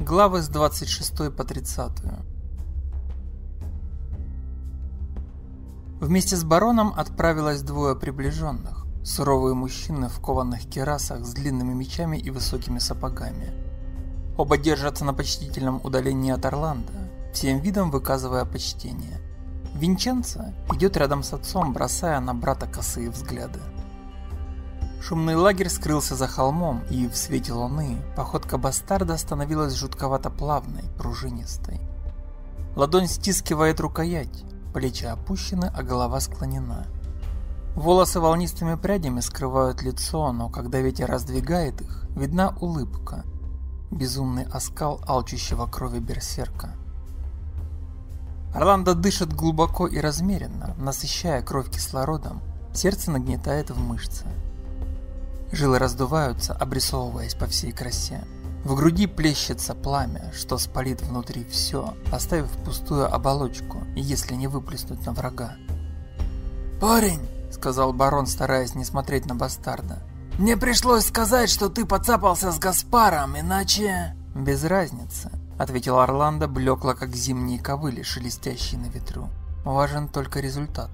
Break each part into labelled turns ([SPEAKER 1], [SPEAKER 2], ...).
[SPEAKER 1] Главы с 26 по 30. Вместе с бароном отправилось двое приближенных. Суровые мужчины в кованых керасах с длинными мечами и высокими сапогами. Оба держатся на почтительном удалении от Орландо, всем видом выказывая почтение. Винченцо идет рядом с отцом, бросая на брата косые взгляды. Шумный лагерь скрылся за холмом, и в свете луны походка бастарда становилась жутковато плавной, пружинистой. Ладонь стискивает рукоять, плечи опущены, а голова склонена. Волосы волнистыми прядями скрывают лицо, но когда ветер раздвигает их, видна улыбка, безумный оскал алчущего крови берсерка. Орландо дышит глубоко и размеренно, насыщая кровь кислородом, сердце нагнетает в мышцы. Жилы раздуваются, обрисовываясь по всей красе. В груди плещется пламя, что спалит внутри все, оставив пустую оболочку, если не выплеснуть на врага.
[SPEAKER 2] «Парень!»
[SPEAKER 1] — сказал барон, стараясь не смотреть на бастарда.
[SPEAKER 2] «Мне пришлось сказать, что ты поцапался с Гаспаром, иначе...»
[SPEAKER 1] «Без разницы», — ответил Орландо, блекло, как зимние ковыли, шелестящие на ветру. «Важен только результат».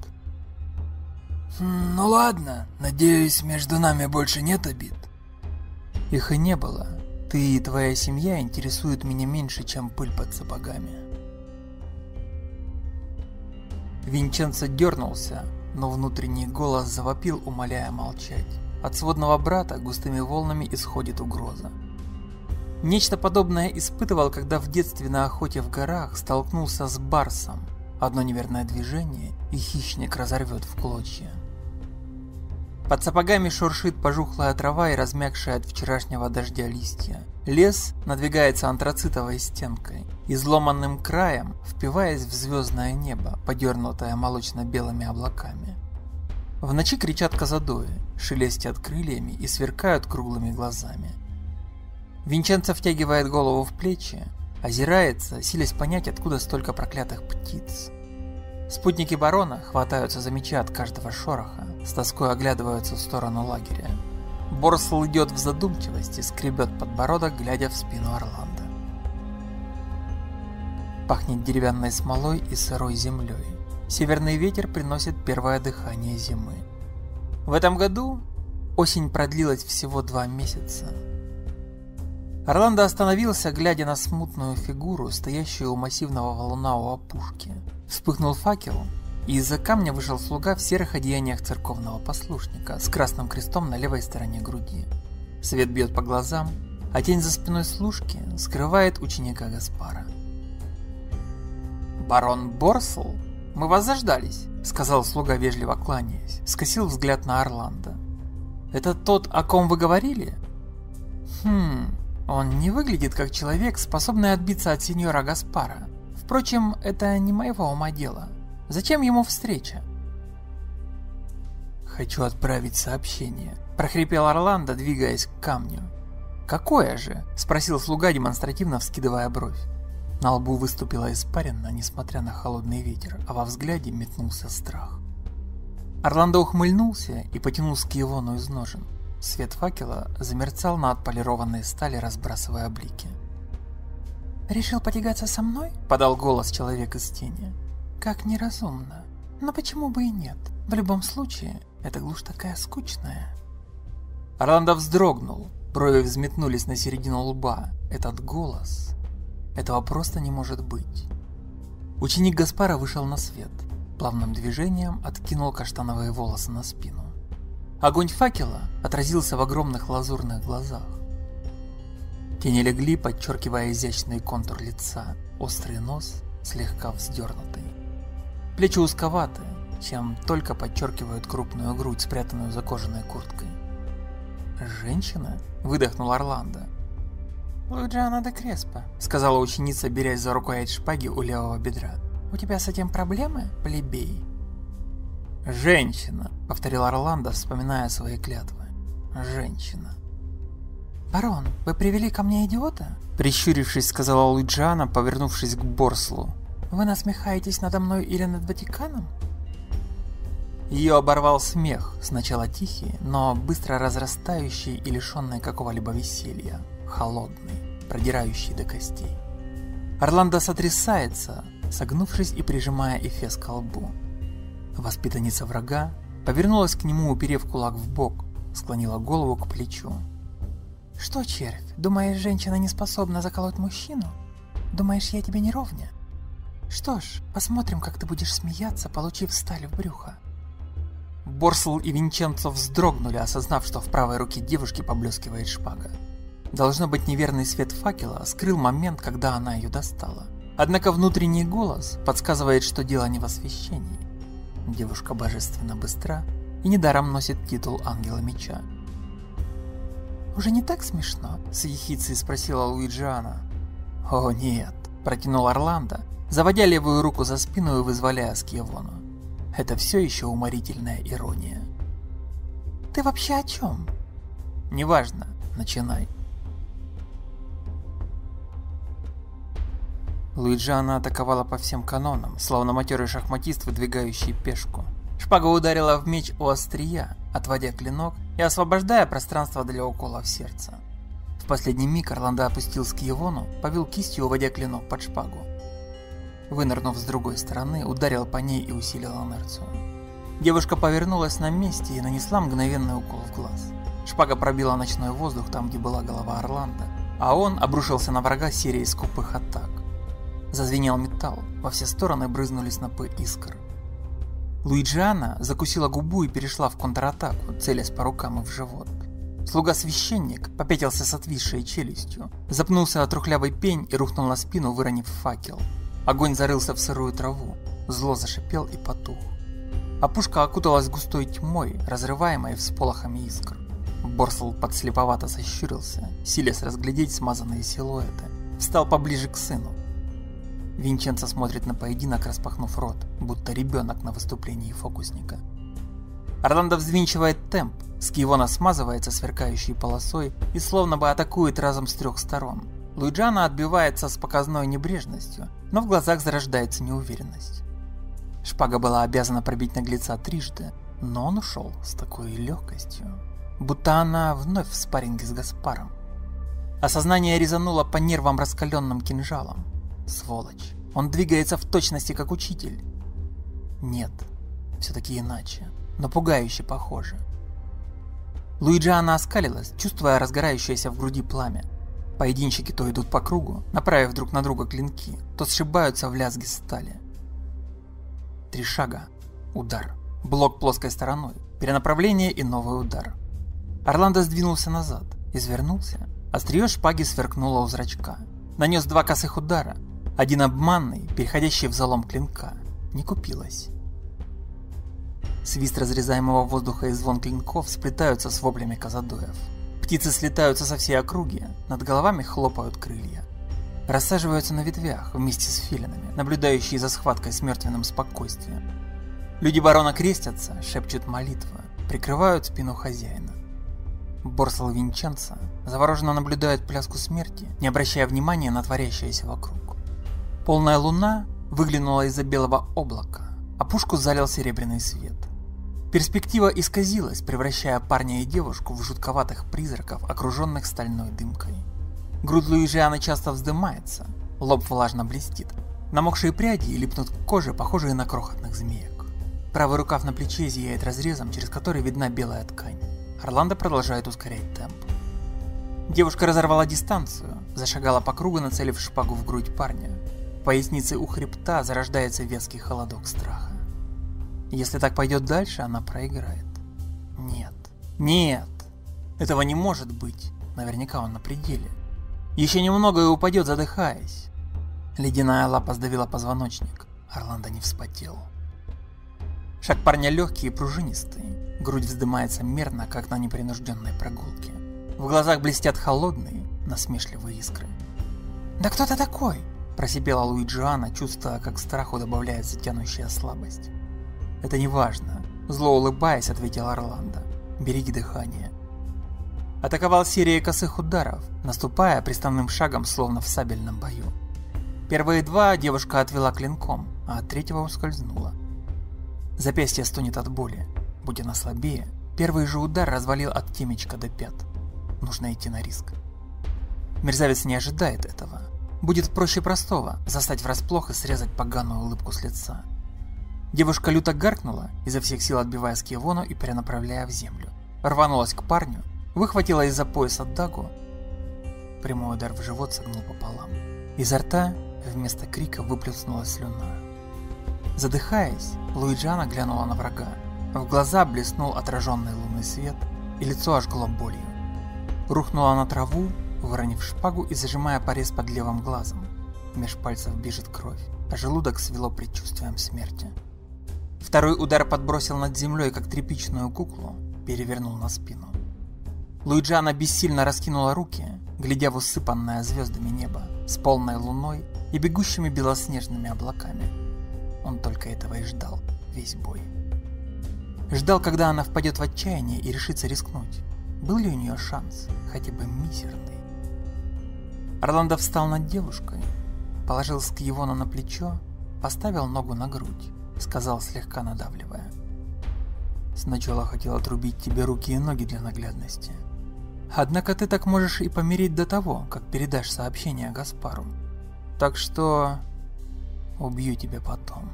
[SPEAKER 2] «Ну ладно, надеюсь, между нами больше нет обид».
[SPEAKER 1] Их и не было. Ты и твоя семья интересуют меня меньше, чем пыль под сапогами. Винченцо дернулся, но внутренний голос завопил, умоляя молчать. От сводного брата густыми волнами исходит угроза. Нечто подобное испытывал, когда в детстве на охоте в горах столкнулся с барсом. Одно неверное движение, и хищник разорвет в клочья. Под сапогами шуршит пожухлая трава и размягшая от вчерашнего дождя листья. Лес надвигается антрацитовой стенкой, изломанным краем впиваясь в звездное небо, подернутое молочно-белыми облаками. В ночи кричат козадои, шелестят крыльями и сверкают круглыми глазами. Винченцо втягивает голову в плечи, озирается, силясь понять, откуда столько проклятых птиц. Спутники барона хватаются за мечи от каждого шороха, с тоской оглядываются в сторону лагеря. Борсл идет в задумчивости, скребет подбородок, глядя в спину Орландо. Пахнет деревянной смолой и сырой землей. Северный ветер приносит первое дыхание зимы. В этом году осень продлилась всего два месяца. Орландо остановился, глядя на смутную фигуру, стоящую у массивного валуна у опушки. Вспыхнул факел, и из-за камня вышел слуга в серых одеяниях церковного послушника с красным крестом на левой стороне груди. Свет бьет по глазам, а тень за спиной служки скрывает ученика Гаспара. «Барон Борсл, мы вас заждались», — сказал слуга, вежливо кланяясь, скосил взгляд на Орландо. «Это тот, о ком вы говорили?» «Хм, он не выглядит как человек, способный отбиться от сеньора Гаспара. Впрочем, это не моего ума дело. Зачем ему встреча? «Хочу отправить сообщение», – прохрипел Орландо, двигаясь к камню. «Какое же?» – спросил слуга, демонстративно вскидывая бровь. На лбу выступила испарина, несмотря на холодный ветер, а во взгляде метнулся страх. Орландо ухмыльнулся и потянул скиевону из ножен. Свет факела замерцал на отполированной стали, разбрасывая блики. «Решил потягаться со мной?» – подал голос человек из тени. «Как неразумно. Но почему бы и нет? В любом случае, эта глушь такая скучная». Орландо вздрогнул, брови взметнулись на середину лба. Этот голос... Этого просто не может быть. Ученик Гаспара вышел на свет. Плавным движением откинул каштановые волосы на спину. Огонь факела отразился в огромных лазурных глазах. Тени легли, подчеркивая изящный контур лица, острый нос слегка вздернутый. Плечи узковаты, чем только подчеркивают крупную грудь, спрятанную за кожаной курткой. «Женщина?» – выдохнул Орландо. «Луиджиана де Креспо», – сказала ученица, берясь за рукоять шпаги у левого бедра. «У тебя с этим проблемы, плебей?» «Женщина», — повторил Орландо, вспоминая свои клятвы. «Женщина».
[SPEAKER 3] «Барон, вы привели ко мне идиота?»
[SPEAKER 1] Прищурившись, сказала Луиджиана, повернувшись к Борслу.
[SPEAKER 3] «Вы насмехаетесь надо мной или над Ватиканом?»
[SPEAKER 1] Ее оборвал смех, сначала тихий, но быстро разрастающий и лишенный какого-либо веселья, холодный. продирающий до костей. Орландо сотрясается, согнувшись и прижимая Эфес к лбу. Воспитанница врага повернулась к нему, уперев кулак в бок, склонила голову к плечу.
[SPEAKER 3] «Что, червь, думаешь, женщина не способна заколоть мужчину? Думаешь, я тебе не ровня? Что ж, посмотрим, как ты будешь смеяться, получив сталь в брюхо».
[SPEAKER 1] Борсл и Винченцо вздрогнули, осознав, что в правой руке девушки поблескивает шпага. Должно быть, неверный свет факела скрыл момент, когда она ее достала. Однако внутренний голос подсказывает, что дело не в освещении. Девушка божественно быстра и недаром носит титул Ангела Меча.
[SPEAKER 3] «Уже не так смешно?» – с ехицей спросила Луиджиана.
[SPEAKER 1] «О нет», – протянул Орландо, заводя левую руку за спину и вызволяя Скьявону. Это все еще уморительная ирония.
[SPEAKER 3] «Ты вообще о чем?»
[SPEAKER 1] «Неважно, начинай». Луиджиана атаковала по всем канонам, словно матерый шахматист, выдвигающий пешку. Шпага ударила в меч у острия, отводя клинок и освобождая пространство для укола в сердце. В последний миг Орландо опустил скиевону, повел кистью, уводя клинок под шпагу. Вынырнув с другой стороны, ударил по ней и усилил инерцию. Девушка повернулась на месте и нанесла мгновенный укол в глаз. Шпага пробила ночной воздух там, где была голова Орландо, а он обрушился на врага серией скупых атак. Зазвенел металл, во все стороны брызнули снопы искр. Луиджиана закусила губу и перешла в контратаку, целясь по рукам и в живот. Слуга-священник попятился с отвисшей челюстью, запнулся от трухлявый пень и рухнул на спину, выронив факел. Огонь зарылся в сырую траву, зло зашипел и потух. Опушка окуталась густой тьмой, разрываемой всполохами искр. Борсл подслеповато сощурился, силясь разглядеть смазанные силуэты. Встал поближе к сыну. Винченцо смотрит на поединок, распахнув рот, будто ребенок на выступлении фокусника. Орландо взвинчивает темп, Скивона смазывается сверкающей полосой и словно бы атакует разом с трех сторон. Луиджана отбивается с показной небрежностью, но в глазах зарождается неуверенность. Шпага была обязана пробить наглеца трижды, но он ушел с такой легкостью, будто она вновь в спарринге с Гаспаром. Осознание резануло по нервам раскаленным кинжалом. Сволочь. Он двигается в точности как учитель. Нет, все-таки иначе, но пугающе похоже. Луиджиана оскалилась, чувствуя разгорающееся в груди пламя. Поединщики то идут по кругу, направив друг на друга клинки, то сшибаются в лязги стали. Три шага. Удар. Блок плоской стороной. Перенаправление и новый удар. Орландо сдвинулся назад, извернулся. Острие шпаги сверкнуло у зрачка. Нанес два косых удара, один обманный, переходящий в залом клинка, не купилась. Свист разрезаемого воздуха и звон клинков сплетаются с воплями казадоев. Птицы слетаются со всей округи, над головами хлопают крылья. Рассаживаются на ветвях вместе с филинами, наблюдающие за схваткой с мертвенным спокойствием. Люди барона крестятся, шепчут молитвы, прикрывают спину хозяина. Борсал Винченца завороженно наблюдает пляску смерти, не обращая внимания на творящееся вокруг. Полная луна выглянула из-за белого облака, а пушку залил серебряный свет. Перспектива исказилась, превращая парня и девушку в жутковатых призраков, окруженных стальной дымкой. Грудь Луижианы часто вздымается, лоб влажно блестит. Намокшие пряди липнут к коже, похожие на крохотных змеек. Правый рукав на плече зияет разрезом, через который видна белая ткань. Орландо продолжает ускорять темп. Девушка разорвала дистанцию, зашагала по кругу, нацелив шпагу в грудь парня пояснице у хребта зарождается веский холодок страха. Если так пойдет дальше, она проиграет. Нет. Нет. Этого не может быть. Наверняка он на пределе. Еще немного и упадет, задыхаясь. Ледяная лапа сдавила позвоночник. Орландо не вспотел. Шаг парня легкий и пружинистый. Грудь вздымается мерно, как на непринужденной прогулке. В глазах блестят холодные, насмешливые искры.
[SPEAKER 3] «Да кто ты такой?»
[SPEAKER 1] Просипела Луиджиана, чувствуя, как страху добавляется тянущая слабость. «Это не важно», – зло улыбаясь, ответил Орландо. «Береги дыхание». Атаковал серией косых ударов, наступая приставным шагом, словно в сабельном бою. Первые два девушка отвела клинком, а от третьего ускользнула. Запястье стонет от боли. Будь она слабее, первый же удар развалил от темечка до пят. Нужно идти на риск. Мерзавец не ожидает этого. Будет проще простого застать врасплох и срезать поганую улыбку с лица. Девушка люто гаркнула, изо всех сил отбивая скивону и перенаправляя в землю. Рванулась к парню, выхватила из-за пояса дагу. Прямой удар в живот согнул пополам. Изо рта вместо крика выплеснулась слюна. Задыхаясь, Луиджана глянула на врага. В глаза блеснул отраженный лунный свет, и лицо ожгло болью. Рухнула на траву, выронив шпагу и зажимая порез под левым глазом. Меж пальцев бежит кровь, а желудок свело предчувствием смерти. Второй удар подбросил над землей, как тряпичную куклу, перевернул на спину. Луиджана бессильно раскинула руки, глядя в усыпанное звездами небо, с полной луной и бегущими белоснежными облаками. Он только этого и ждал весь бой. Ждал, когда она впадет в отчаяние и решится рискнуть. Был ли у нее шанс, хотя бы мизерный? Орландо встал над девушкой, положил Скьевона на плечо, поставил ногу на грудь, сказал слегка надавливая. Сначала хотел отрубить тебе руки и ноги для наглядности. Однако ты так можешь и помереть до того, как передашь сообщение Гаспару. Так что убью тебя потом.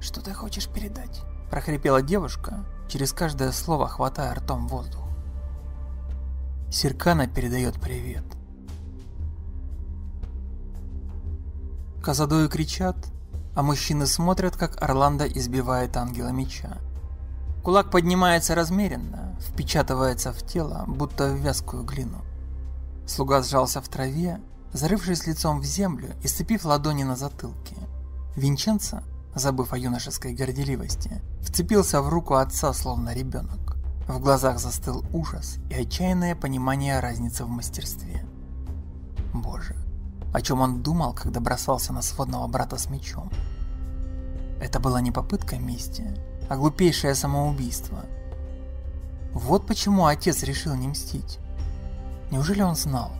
[SPEAKER 3] Что ты хочешь передать?
[SPEAKER 1] прохрипела девушка, через каждое слово хватая ртом воздух. Сиркана передает привет. Казадои кричат, а мужчины смотрят, как Орландо избивает ангела меча. Кулак поднимается размеренно, впечатывается в тело, будто в вязкую глину. Слуга сжался в траве, зарывшись лицом в землю и сцепив ладони на затылке. Винченцо забыв о юношеской горделивости, вцепился в руку отца, словно ребенок. В глазах застыл ужас и отчаянное понимание разницы в мастерстве. Боже, о чем он думал, когда бросался на сводного брата с мечом? Это была не попытка мести, а глупейшее самоубийство. Вот почему отец решил не мстить. Неужели он знал?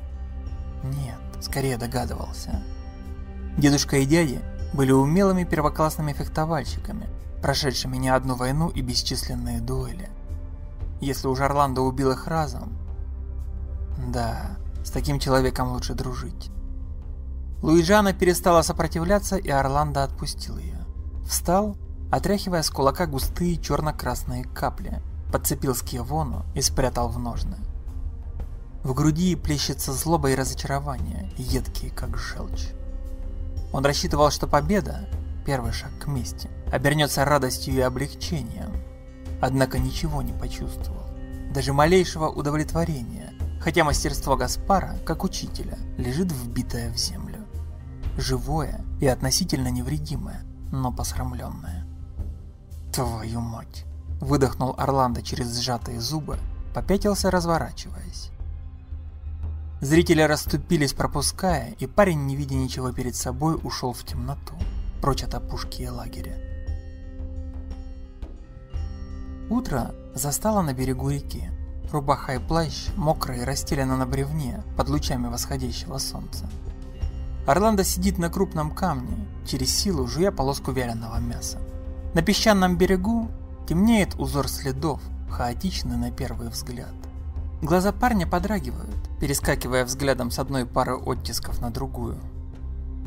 [SPEAKER 1] Нет, скорее догадывался. Дедушка и дядя были умелыми первоклассными фехтовальщиками, прошедшими не одну войну и бесчисленные дуэли. Если уж Орландо убил их разом... Да, с таким человеком лучше дружить. Луиджана перестала сопротивляться, и Орландо отпустил ее. Встал, отряхивая с кулака густые черно-красные капли, подцепил скиевону и спрятал в ножны. В груди плещется злоба и разочарование, едкие как желчь. Он рассчитывал, что победа, первый шаг к мести, обернется радостью и облегчением. Однако ничего не почувствовал, даже малейшего удовлетворения, хотя мастерство Гаспара, как учителя, лежит вбитое в землю. Живое и относительно невредимое, но посрамленное. «Твою мать!» – выдохнул Орландо через сжатые зубы, попятился, разворачиваясь. Зрители расступились, пропуская, и парень, не видя ничего перед собой, ушел в темноту, прочь от опушки и лагеря. Утро застало на берегу реки. Рубаха и плащ, мокрые, расстелены на бревне, под лучами восходящего солнца. Орландо сидит на крупном камне, через силу жуя полоску вяленого мяса. На песчаном берегу темнеет узор следов, хаотичный на первый взгляд. Глаза парня подрагивают, перескакивая взглядом с одной пары оттисков на другую.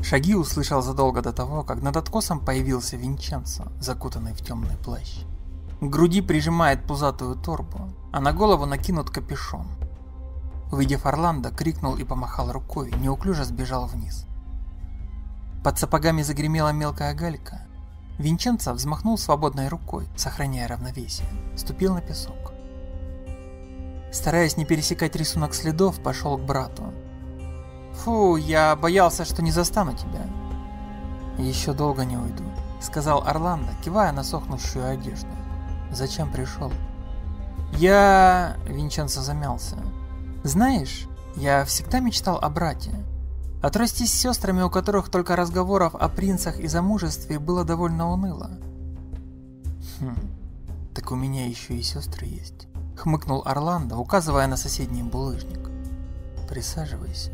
[SPEAKER 1] Шаги услышал задолго до того, как над откосом появился Винченцо, закутанный в темный плащ. К груди прижимает пузатую торбу, а на голову накинут капюшон. Увидев Орландо, крикнул и помахал рукой, неуклюже сбежал вниз. Под сапогами загремела мелкая галька. Винченцо взмахнул свободной рукой, сохраняя равновесие, ступил на песок. Стараясь не пересекать рисунок следов, пошел к брату. «Фу, я боялся, что не застану тебя». «Еще долго не уйду», — сказал Орландо, кивая на сохнущую одежду. «Зачем пришел?» «Я...» — Винченцо замялся. «Знаешь, я всегда мечтал о брате. Отрастись с сестрами, у которых только разговоров о принцах и замужестве было довольно уныло». «Хм, так у меня еще и сестры есть» хмыкнул Орландо, указывая на соседний булыжник. Присаживайся.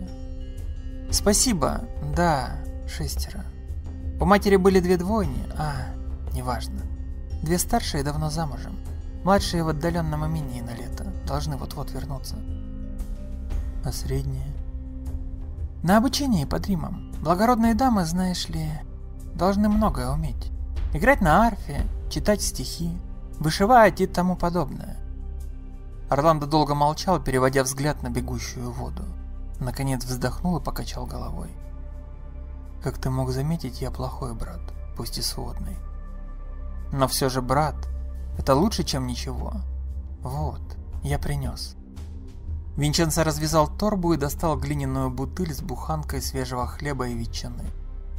[SPEAKER 1] Спасибо. Да, шестеро. У матери были две двойни, а, неважно. Две старшие давно замужем. Младшие в отдаленном имении на лето. Должны вот-вот вернуться. А средние?
[SPEAKER 3] На обучении под Римом. Благородные дамы, знаешь ли, должны многое уметь. Играть на арфе, читать стихи, вышивать и тому подобное.
[SPEAKER 1] Орландо долго молчал, переводя взгляд на бегущую воду. Наконец вздохнул и покачал головой. Как ты мог заметить, я плохой брат, пусть и сводный. Но все же брат, это лучше, чем ничего. Вот, я принес. Винченцо развязал торбу и достал глиняную бутыль с буханкой свежего хлеба и ветчины.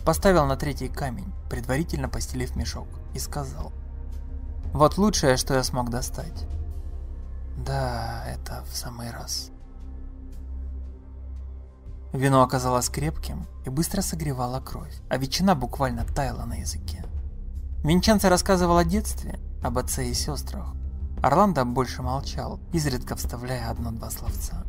[SPEAKER 1] Поставил на третий камень, предварительно постелив мешок, и сказал. Вот лучшее, что я смог достать. Да, это в самый раз. Вино оказалось крепким и быстро согревало кровь, а ветчина буквально таяла на языке. Винченцо рассказывал о детстве, об отце и сестрах. Орландо больше молчал, изредка вставляя одно-два словца.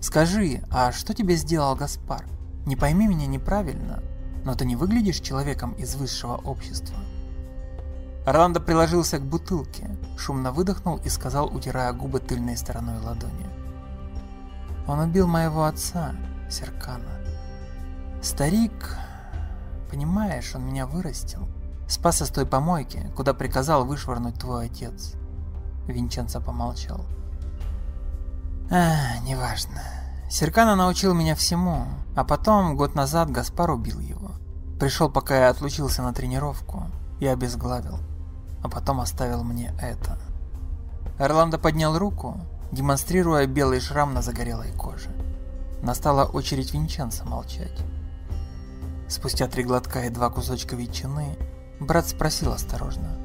[SPEAKER 1] «Скажи, а что тебе сделал Гаспар? Не пойми меня неправильно, но ты не выглядишь человеком из высшего общества». Орландо приложился к бутылке, шумно выдохнул и сказал, утирая губы тыльной стороной ладони. «Он убил моего отца, Серкана. Старик, понимаешь, он меня вырастил, спас с той помойки, куда приказал вышвырнуть твой отец». Винченцо помолчал. «А, неважно. Серкана научил меня всему, а потом, год назад, Гаспар убил его. Пришел, пока я отлучился на тренировку, и обезглавил а потом оставил мне это. Орландо поднял руку, демонстрируя белый шрам на загорелой коже. Настала очередь Винченца молчать. Спустя три глотка и два кусочка ветчины, брат спросил осторожно.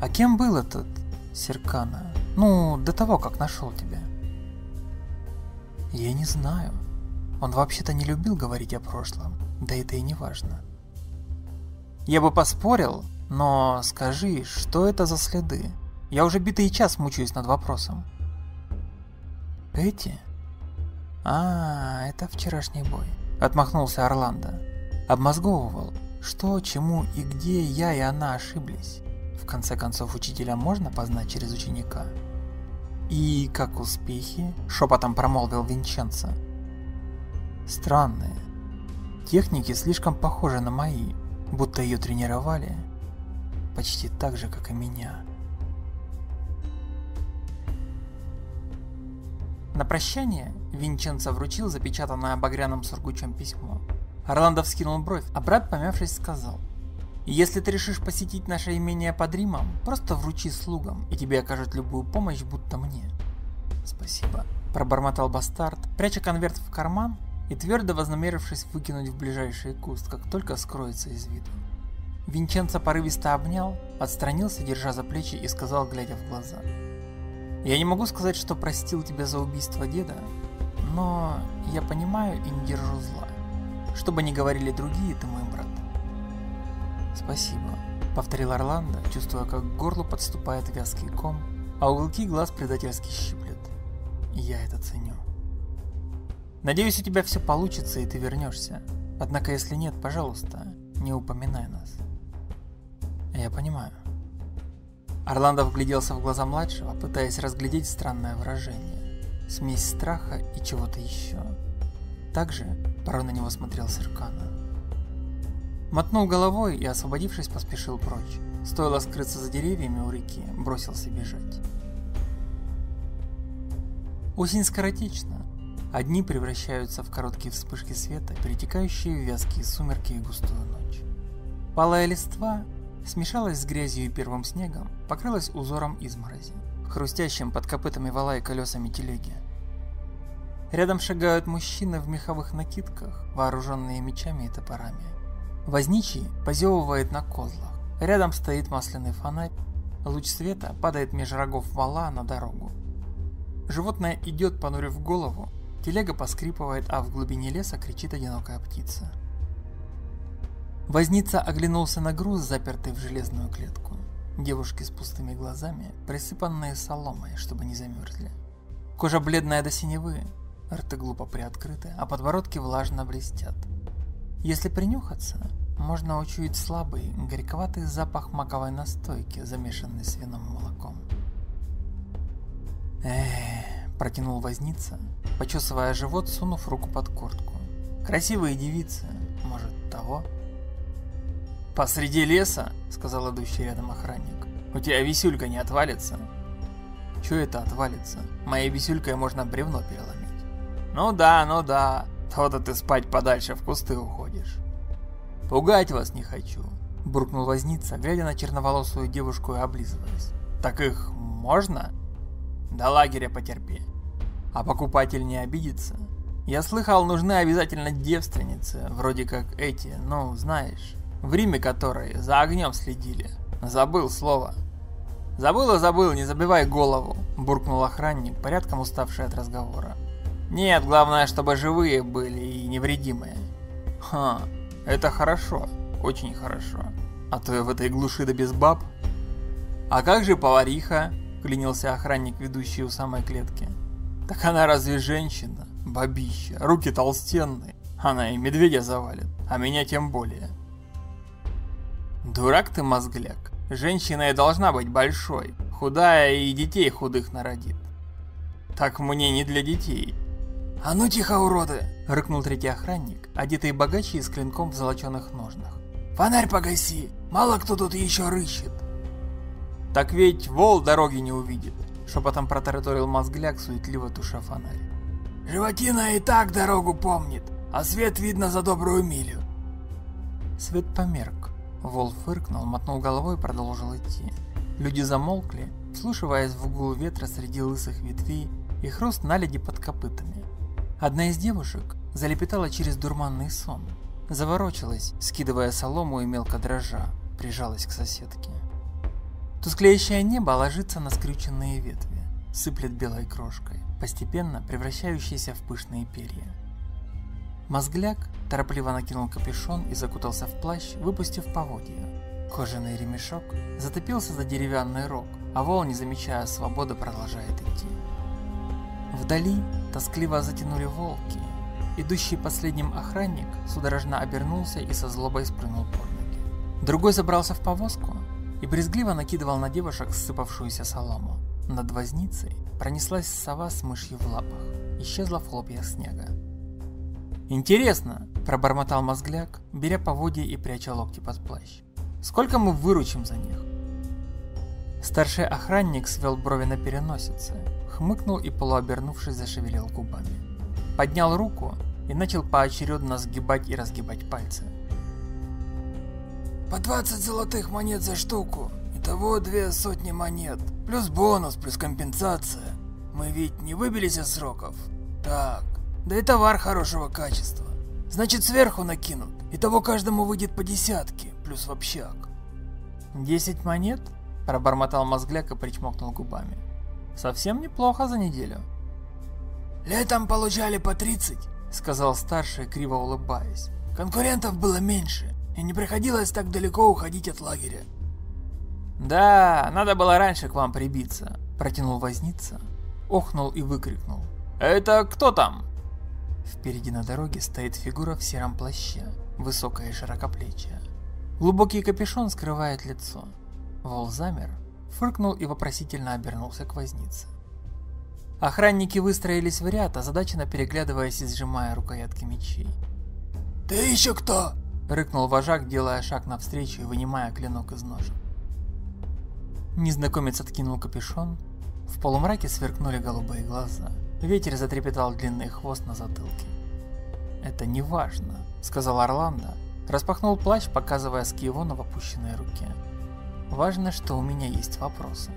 [SPEAKER 1] «А кем был этот Серкана? Ну, до того, как нашел тебя?» «Я не знаю. Он вообще-то не любил говорить о прошлом, да это и не важно». «Я бы поспорил, но скажи, что это за следы? Я уже битый час мучаюсь над вопросом. Эти? А, это вчерашний бой. Отмахнулся Орландо. Обмозговывал, что, чему и где я и она ошиблись. В конце концов, учителя можно познать через ученика. И как успехи? Шепотом промолвил Винченцо. Странные. Техники слишком похожи на мои, будто ее тренировали почти так же, как и меня. На прощание Винченцо вручил запечатанное багряным сургучом письмо. Орландо вскинул бровь, а брат, помявшись, сказал. «Если ты решишь посетить наше имение под Римом, просто вручи слугам, и тебе окажут любую помощь, будто мне». «Спасибо», – пробормотал бастард, пряча конверт в карман и твердо вознамерившись выкинуть в ближайший куст, как только скроется из виду. Винченцо порывисто обнял, отстранился, держа за плечи и сказал, глядя в глаза. «Я не могу сказать, что простил тебя за убийство деда, но я понимаю и не держу зла. Что бы ни говорили другие, ты мой брат». «Спасибо», — повторил Орландо, чувствуя, как к горлу подступает вязкий ком, а уголки глаз предательски щиплет. «Я это ценю». «Надеюсь, у тебя все получится и ты вернешься. Однако, если нет, пожалуйста, не упоминай нас». Я понимаю. Орландо вгляделся в глаза младшего, пытаясь разглядеть странное выражение. Смесь страха и чего-то еще. Также порой на него смотрел Серкана. Мотнул головой и, освободившись, поспешил прочь. Стоило скрыться за деревьями у реки, бросился бежать. Осень скоротечна. Одни превращаются в короткие вспышки света, перетекающие в вязкие сумерки и густую ночь. Палая листва смешалась с грязью и первым снегом, покрылась узором изморози, хрустящим под копытами вала и колесами телеги. Рядом шагают мужчины в меховых накидках, вооруженные мечами и топорами. Возничий позевывает на козлах. Рядом стоит масляный фонарь. Луч света падает меж рогов вала на дорогу. Животное идет, понурив голову. Телега поскрипывает, а в глубине леса кричит одинокая птица. Возница оглянулся на груз, запертый в железную клетку. Девушки с пустыми глазами, присыпанные соломой, чтобы не замерзли. Кожа бледная до синевы, рты глупо приоткрыты, а подбородки влажно блестят. Если принюхаться, можно учуять слабый, горьковатый запах маковой настойки, замешанный с вином и молоком. Эх, Протянул возница, почесывая живот, сунув руку под куртку. Красивые девицы, может, того? «Посреди леса?» — сказал идущий рядом охранник. «У тебя висюлька не отвалится?» «Чё это отвалится? Моей висюлькой можно бревно переломить». «Ну да, ну да, то-то ты спать подальше в кусты уходишь». «Пугать вас не хочу», — буркнул возница, глядя на черноволосую девушку и облизываясь. «Так их можно?» «До лагеря потерпи. А покупатель не обидится?» «Я слыхал, нужны обязательно девственницы, вроде как эти, ну, знаешь, в Риме которые за огнем следили. Забыл слово». «Забыл и забыл, не забивай голову», — буркнул охранник, порядком уставший от разговора. «Нет, главное, чтобы живые были и невредимые». «Ха, это хорошо, очень хорошо. А то в этой глуши да без баб. А как же повариха? Клянился охранник, ведущий у самой клетки. Так она разве женщина? Бабища, руки толстенные. Она и медведя завалит, а меня тем более. Дурак ты, мозгляк. Женщина и должна быть большой, худая и детей худых народит. Так мне не для детей.
[SPEAKER 2] «А ну тихо, уроды!»
[SPEAKER 1] — рыкнул третий охранник, одетый богаче и с клинком в золоченых ножнах.
[SPEAKER 2] «Фонарь погаси! Мало кто тут еще рыщет!»
[SPEAKER 1] «Так ведь вол дороги не увидит!» — шепотом протараторил мозгляк, суетливо туша фонарь.
[SPEAKER 2] «Животина и так дорогу помнит, а свет видно за добрую милю!»
[SPEAKER 1] Свет померк. Вол фыркнул, мотнул головой и продолжил идти. Люди замолкли, вслушиваясь в гул ветра среди лысых ветвей и хруст наледи под копытами. Одна из девушек залепетала через дурманный сон, заворочилась, скидывая солому и мелко дрожа, прижалась к соседке. Тусклеющее небо ложится на скрюченные ветви, сыплет белой крошкой, постепенно превращающейся в пышные перья. Мозгляк торопливо накинул капюшон и закутался в плащ, выпустив поводья. Кожаный ремешок затопился за деревянный рог, а вол, не замечая свободы, продолжает идти. Вдали тоскливо затянули волки. Идущий последним охранник судорожно обернулся и со злобой спрыгнул под ноги. Другой забрался в повозку и брезгливо накидывал на девушек сыпавшуюся солому. Над возницей пронеслась сова с мышью в лапах, исчезла в хлопьях снега. «Интересно!» – пробормотал мозгляк, беря поводья и пряча локти под плащ. «Сколько мы выручим за них?» Старший охранник свел брови на переносице, хмыкнул и полуобернувшись зашевелил губами. Поднял руку и начал поочередно сгибать и разгибать пальцы.
[SPEAKER 2] «По 20 золотых монет за штуку, итого две сотни монет, плюс бонус, плюс компенсация. Мы ведь не выбились из сроков? Так, да и товар хорошего качества. Значит сверху накинут, итого каждому выйдет по десятке, плюс в общак».
[SPEAKER 1] «Десять монет?» – пробормотал мозгляк и причмокнул губами. Совсем неплохо за неделю.
[SPEAKER 2] Летом получали по 30, сказал старший, криво улыбаясь. Конкурентов было меньше, и не приходилось так далеко уходить от лагеря.
[SPEAKER 1] Да, надо было раньше к вам прибиться, протянул возница, охнул и выкрикнул. Это кто там? Впереди на дороге стоит фигура в сером плаще, высокая и широкоплечья. Глубокий капюшон скрывает лицо. Вол замер, фыркнул и вопросительно обернулся к вознице. Охранники выстроились в ряд, озадаченно переглядываясь и сжимая рукоятки мечей.
[SPEAKER 2] «Ты еще кто?»
[SPEAKER 1] — рыкнул вожак, делая шаг навстречу и вынимая клинок из ножен. Незнакомец откинул капюшон, в полумраке сверкнули голубые глаза, ветер затрепетал длинный хвост на затылке. «Это не важно», — сказал Орландо, распахнул плащ, показывая Скиевону в опущенной руке. Важно, что у меня есть вопросы.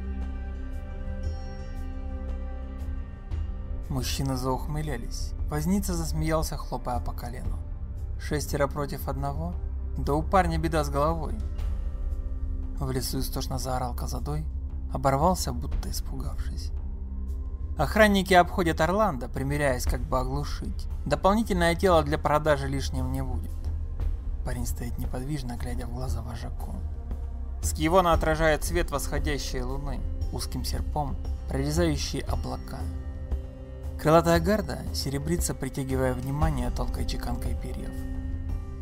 [SPEAKER 1] Мужчины заухмылялись. Возница засмеялся, хлопая по колену. Шестеро против одного? Да у парня беда с головой. В лесу истошно заорал Казадой, оборвался, будто испугавшись. Охранники обходят Орландо, примеряясь как бы оглушить. Дополнительное тело для продажи лишним не будет. Парень стоит неподвижно, глядя в глаза вожаку. Скивона отражает свет восходящей луны, узким серпом, прорезающий облака. Крылатая гарда серебрится, притягивая внимание тонкой чеканкой перьев.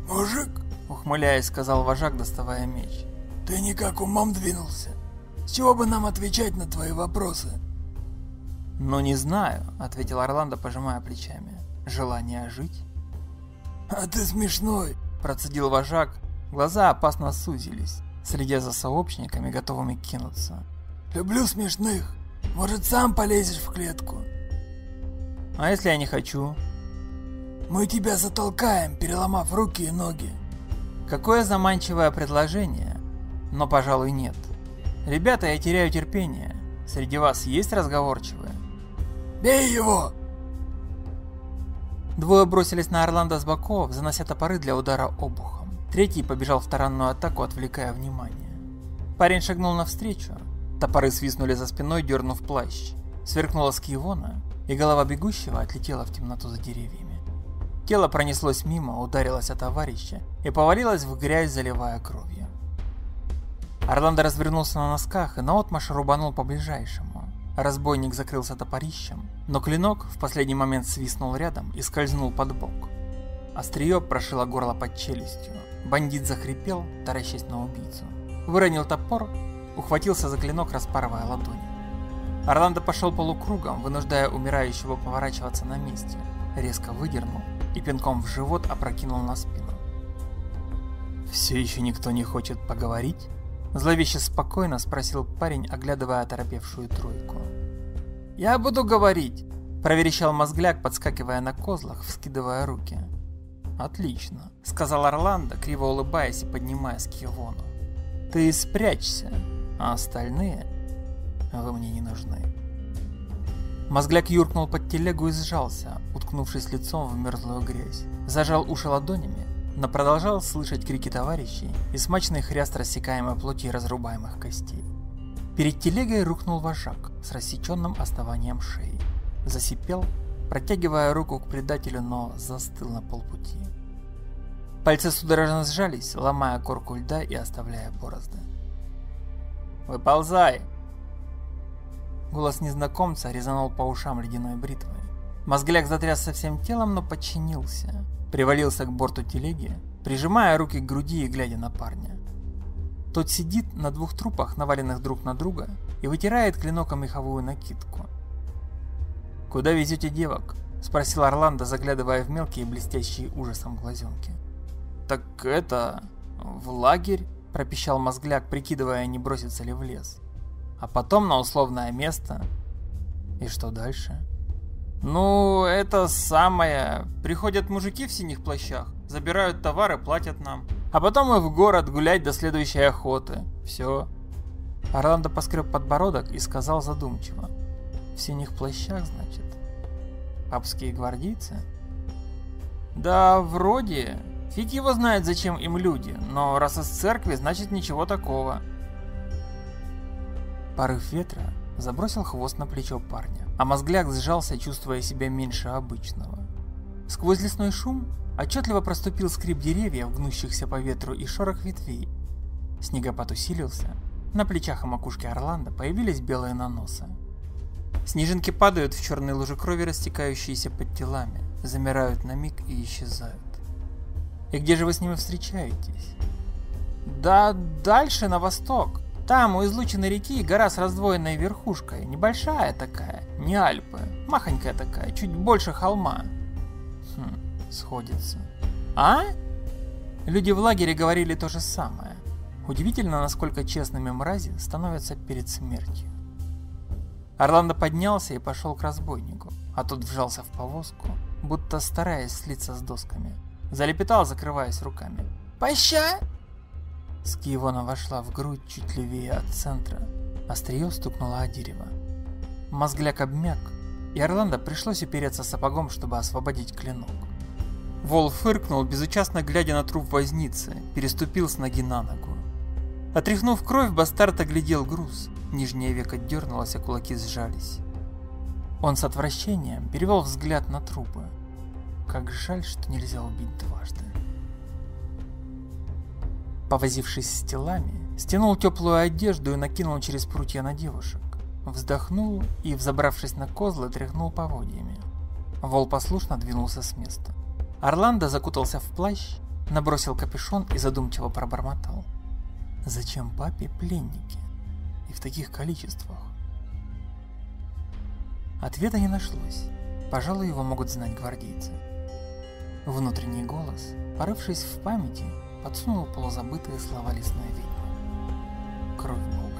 [SPEAKER 2] «Мужик!»
[SPEAKER 1] — ухмыляясь, сказал вожак, доставая меч.
[SPEAKER 2] «Ты никак умом двинулся? С чего бы нам отвечать на твои вопросы?»
[SPEAKER 1] «Ну не знаю», — ответил Орландо, пожимая плечами. «Желание жить?»
[SPEAKER 2] «А ты смешной», —
[SPEAKER 1] процедил вожак. Глаза опасно сузились, следя за сообщниками, готовыми кинуться.
[SPEAKER 2] «Люблю смешных. Может, сам полезешь в клетку?»
[SPEAKER 1] «А если я не хочу?»
[SPEAKER 2] «Мы тебя затолкаем, переломав руки и ноги».
[SPEAKER 1] Какое заманчивое предложение, но, пожалуй, нет. Ребята, я теряю терпение. Среди вас есть разговорчивые?
[SPEAKER 2] Бей его!
[SPEAKER 1] Двое бросились на Орландо с боков, занося топоры для удара обухом. Третий побежал в таранную атаку, отвлекая внимание. Парень шагнул навстречу. Топоры свистнули за спиной, дернув плащ. Сверкнула скиевона, и голова бегущего отлетела в темноту за деревьями. Тело пронеслось мимо, ударилось о товарища и повалилось в грязь, заливая кровью. Орландо развернулся на носках и наотмашь рубанул по ближайшему. Разбойник закрылся топорищем, но клинок в последний момент свистнул рядом и скользнул под бок. Острие прошило горло под челюстью. Бандит захрипел, таращась на убийцу. Выронил топор, ухватился за клинок, распарывая ладони. Орландо пошел полукругом, вынуждая умирающего поворачиваться на месте. Резко выдернул и пинком в живот опрокинул на спину. «Все еще никто не хочет поговорить?» Зловеще спокойно спросил парень, оглядывая оторопевшую тройку. «Я буду говорить!» – проверещал мозгляк, подскакивая на козлах, вскидывая руки. «Отлично», – сказал Орландо, криво улыбаясь и поднимая скивону. «Ты спрячься, а остальные вы мне не нужны». Мозгляк юркнул под телегу и сжался, уткнувшись лицом в мерзлую грязь. Зажал уши ладонями но продолжал слышать крики товарищей и смачный хряст рассекаемой плоти разрубаемых костей. Перед телегой рухнул вожак с рассеченным основанием шеи. Засипел, протягивая руку к предателю, но застыл на полпути. Пальцы судорожно сжались, ломая корку льда и оставляя борозды. «Выползай!» Голос незнакомца резанул по ушам ледяной бритвой. Мозгляк затрясся всем телом, но подчинился привалился к борту телеги, прижимая руки к груди и глядя на парня. Тот сидит на двух трупах, наваленных друг на друга, и вытирает клиноком меховую накидку. «Куда везете девок?» – спросил Орландо, заглядывая в мелкие блестящие ужасом глазенки. «Так это... в лагерь?» – пропищал мозгляк, прикидывая, не бросится ли в лес. «А потом на условное место. И что дальше?» Ну, это самое. Приходят мужики в синих плащах, забирают товары, платят нам. А потом мы в город гулять до следующей охоты. Все. Орландо поскреб подбородок и сказал задумчиво. В синих плащах, значит? Папские гвардейцы? Да, вроде. Фиг его знает, зачем им люди, но раз из церкви, значит ничего такого. Порыв ветра забросил хвост на плечо парня, а мозгляк сжался, чувствуя себя меньше обычного. Сквозь лесной шум отчетливо проступил скрип деревьев, гнущихся по ветру и шорох ветвей. Снегопад усилился, на плечах и макушке Орландо появились белые наносы. Снежинки падают в черные лужи крови, растекающиеся под телами, замирают на миг и исчезают. И где же вы с ними встречаетесь? Да дальше, на восток. Там, у излученной реки, гора с раздвоенной верхушкой, небольшая такая, не Альпы, махонькая такая, чуть больше холма. Хм, сходится. А? Люди в лагере говорили то же самое. Удивительно, насколько честными мрази становятся перед смертью. Орландо поднялся и пошел к разбойнику, а тот вжался в повозку, будто стараясь слиться с досками. Залепетал, закрываясь руками. «Поща!» Скиевона вошла в грудь чуть левее от центра. Острие стукнуло о дерево. Мозгляк обмяк, и Орландо пришлось упереться сапогом, чтобы освободить клинок. Вол фыркнул, безучастно глядя на труп возницы, переступил с ноги на ногу. Отряхнув кровь, бастард оглядел груз. Нижнее веко дернулось, а кулаки сжались. Он с отвращением перевел взгляд на трупы. Как жаль, что нельзя убить дважды. Повозившись с телами, стянул теплую одежду и накинул через прутья на девушек. Вздохнул и, взобравшись на козлы, тряхнул поводьями. Вол послушно двинулся с места. Орландо закутался в плащ, набросил капюшон и задумчиво пробормотал. Зачем папе пленники? В таких количествах? Ответа не нашлось. Пожалуй, его могут знать гвардейцы. Внутренний голос, порывшись в памяти, подсунул полузабытые слова лесной ведьмы. Кровь Бога.